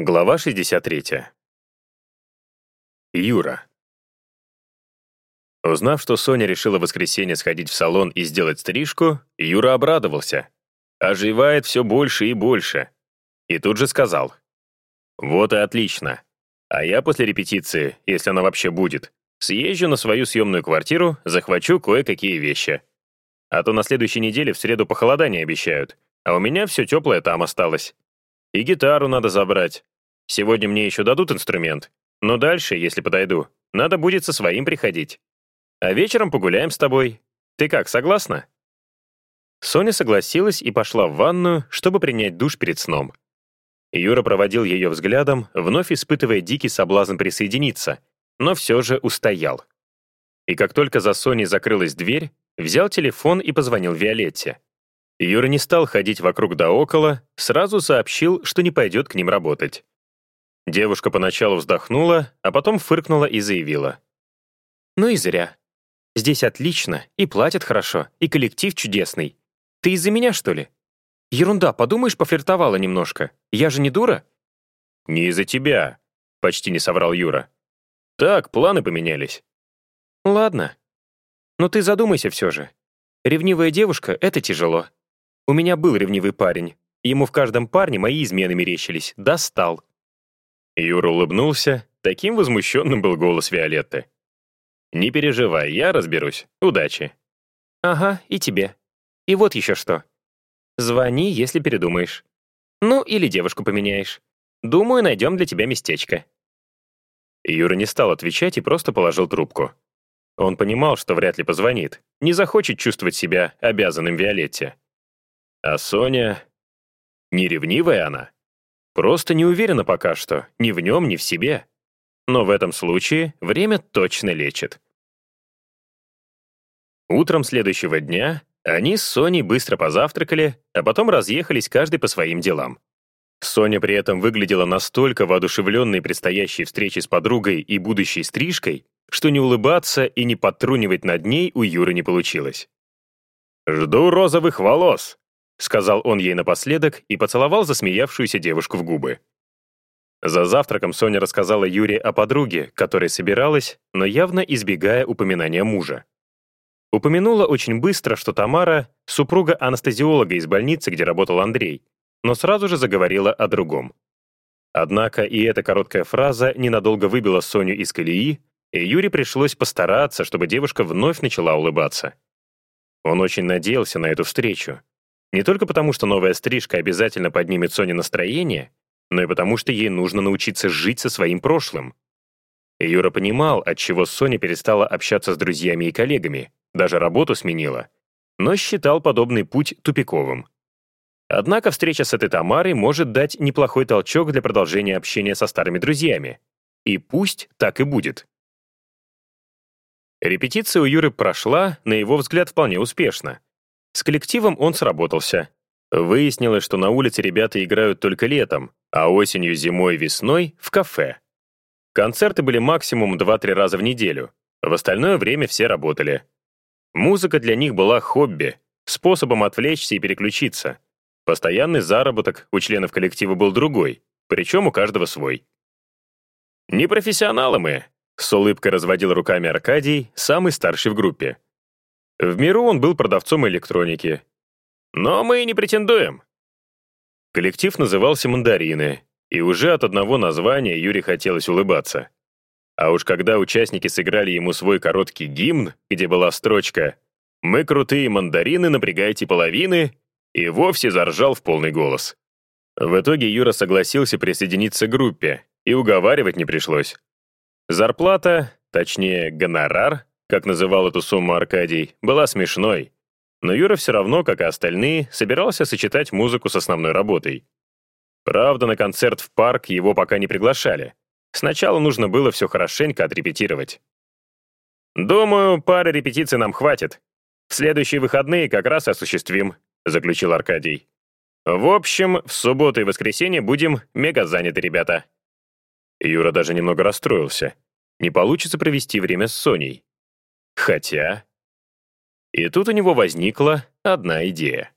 Глава 63. Юра. Узнав, что Соня решила в воскресенье сходить в салон и сделать стрижку, Юра обрадовался. Оживает все больше и больше. И тут же сказал. «Вот и отлично. А я после репетиции, если она вообще будет, съезжу на свою съемную квартиру, захвачу кое-какие вещи. А то на следующей неделе в среду похолодание обещают, а у меня все теплое там осталось. И гитару надо забрать. Сегодня мне еще дадут инструмент, но дальше, если подойду, надо будет со своим приходить. А вечером погуляем с тобой. Ты как, согласна?» Соня согласилась и пошла в ванную, чтобы принять душ перед сном. Юра проводил ее взглядом, вновь испытывая дикий соблазн присоединиться, но все же устоял. И как только за Соней закрылась дверь, взял телефон и позвонил Виолетте. Юра не стал ходить вокруг да около, сразу сообщил, что не пойдет к ним работать. Девушка поначалу вздохнула, а потом фыркнула и заявила. «Ну и зря. Здесь отлично, и платят хорошо, и коллектив чудесный. Ты из-за меня, что ли? Ерунда, подумаешь, пофлиртовала немножко. Я же не дура?» «Не из-за тебя», — почти не соврал Юра. «Так, планы поменялись». «Ладно. Но ты задумайся все же. Ревнивая девушка — это тяжело. У меня был ревнивый парень. Ему в каждом парне мои измены мерещились. Достал. Юра улыбнулся. Таким возмущенным был голос Виолетты. «Не переживай, я разберусь. Удачи». «Ага, и тебе. И вот еще что. Звони, если передумаешь. Ну, или девушку поменяешь. Думаю, найдем для тебя местечко». Юра не стал отвечать и просто положил трубку. Он понимал, что вряд ли позвонит, не захочет чувствовать себя обязанным Виолетте. А Соня... Не ревнивая она. Просто не уверена пока что, ни в нем, ни в себе. Но в этом случае время точно лечит. Утром следующего дня они с Соней быстро позавтракали, а потом разъехались каждый по своим делам. Соня при этом выглядела настолько воодушевленной предстоящей встречей с подругой и будущей стрижкой, что не улыбаться и не подтрунивать над ней у Юры не получилось. «Жду розовых волос», — сказал он ей напоследок и поцеловал засмеявшуюся девушку в губы. За завтраком Соня рассказала Юре о подруге, которая собиралась, но явно избегая упоминания мужа. Упомянула очень быстро, что Тамара — супруга анестезиолога из больницы, где работал Андрей, но сразу же заговорила о другом. Однако и эта короткая фраза ненадолго выбила Соню из колеи, и Юре пришлось постараться, чтобы девушка вновь начала улыбаться. Он очень надеялся на эту встречу, не только потому, что новая стрижка обязательно поднимет Соне настроение, но и потому, что ей нужно научиться жить со своим прошлым. И Юра понимал, отчего Соня перестала общаться с друзьями и коллегами, даже работу сменила, но считал подобный путь тупиковым. Однако встреча с этой Тамарой может дать неплохой толчок для продолжения общения со старыми друзьями. И пусть так и будет. Репетиция у Юры прошла, на его взгляд, вполне успешно. С коллективом он сработался. Выяснилось, что на улице ребята играют только летом, а осенью, зимой, весной — в кафе. Концерты были максимум 2-3 раза в неделю. В остальное время все работали. Музыка для них была хобби, способом отвлечься и переключиться. Постоянный заработок у членов коллектива был другой, причем у каждого свой. «Не профессионалы мы», — с улыбкой разводил руками Аркадий, самый старший в группе. В миру он был продавцом электроники. Но мы не претендуем. Коллектив назывался «Мандарины», и уже от одного названия Юре хотелось улыбаться. А уж когда участники сыграли ему свой короткий гимн, где была строчка «Мы крутые мандарины, напрягайте половины», и вовсе заржал в полный голос. В итоге Юра согласился присоединиться к группе, и уговаривать не пришлось. Зарплата, точнее, гонорар, как называл эту сумму Аркадий, была смешной. Но Юра все равно, как и остальные, собирался сочетать музыку с основной работой. Правда, на концерт в парк его пока не приглашали. Сначала нужно было все хорошенько отрепетировать. «Думаю, пары репетиций нам хватит. В следующие выходные как раз осуществим», — заключил Аркадий. «В общем, в субботу и воскресенье будем мега заняты, ребята». Юра даже немного расстроился. Не получится провести время с Соней. Хотя... И тут у него возникла одна идея.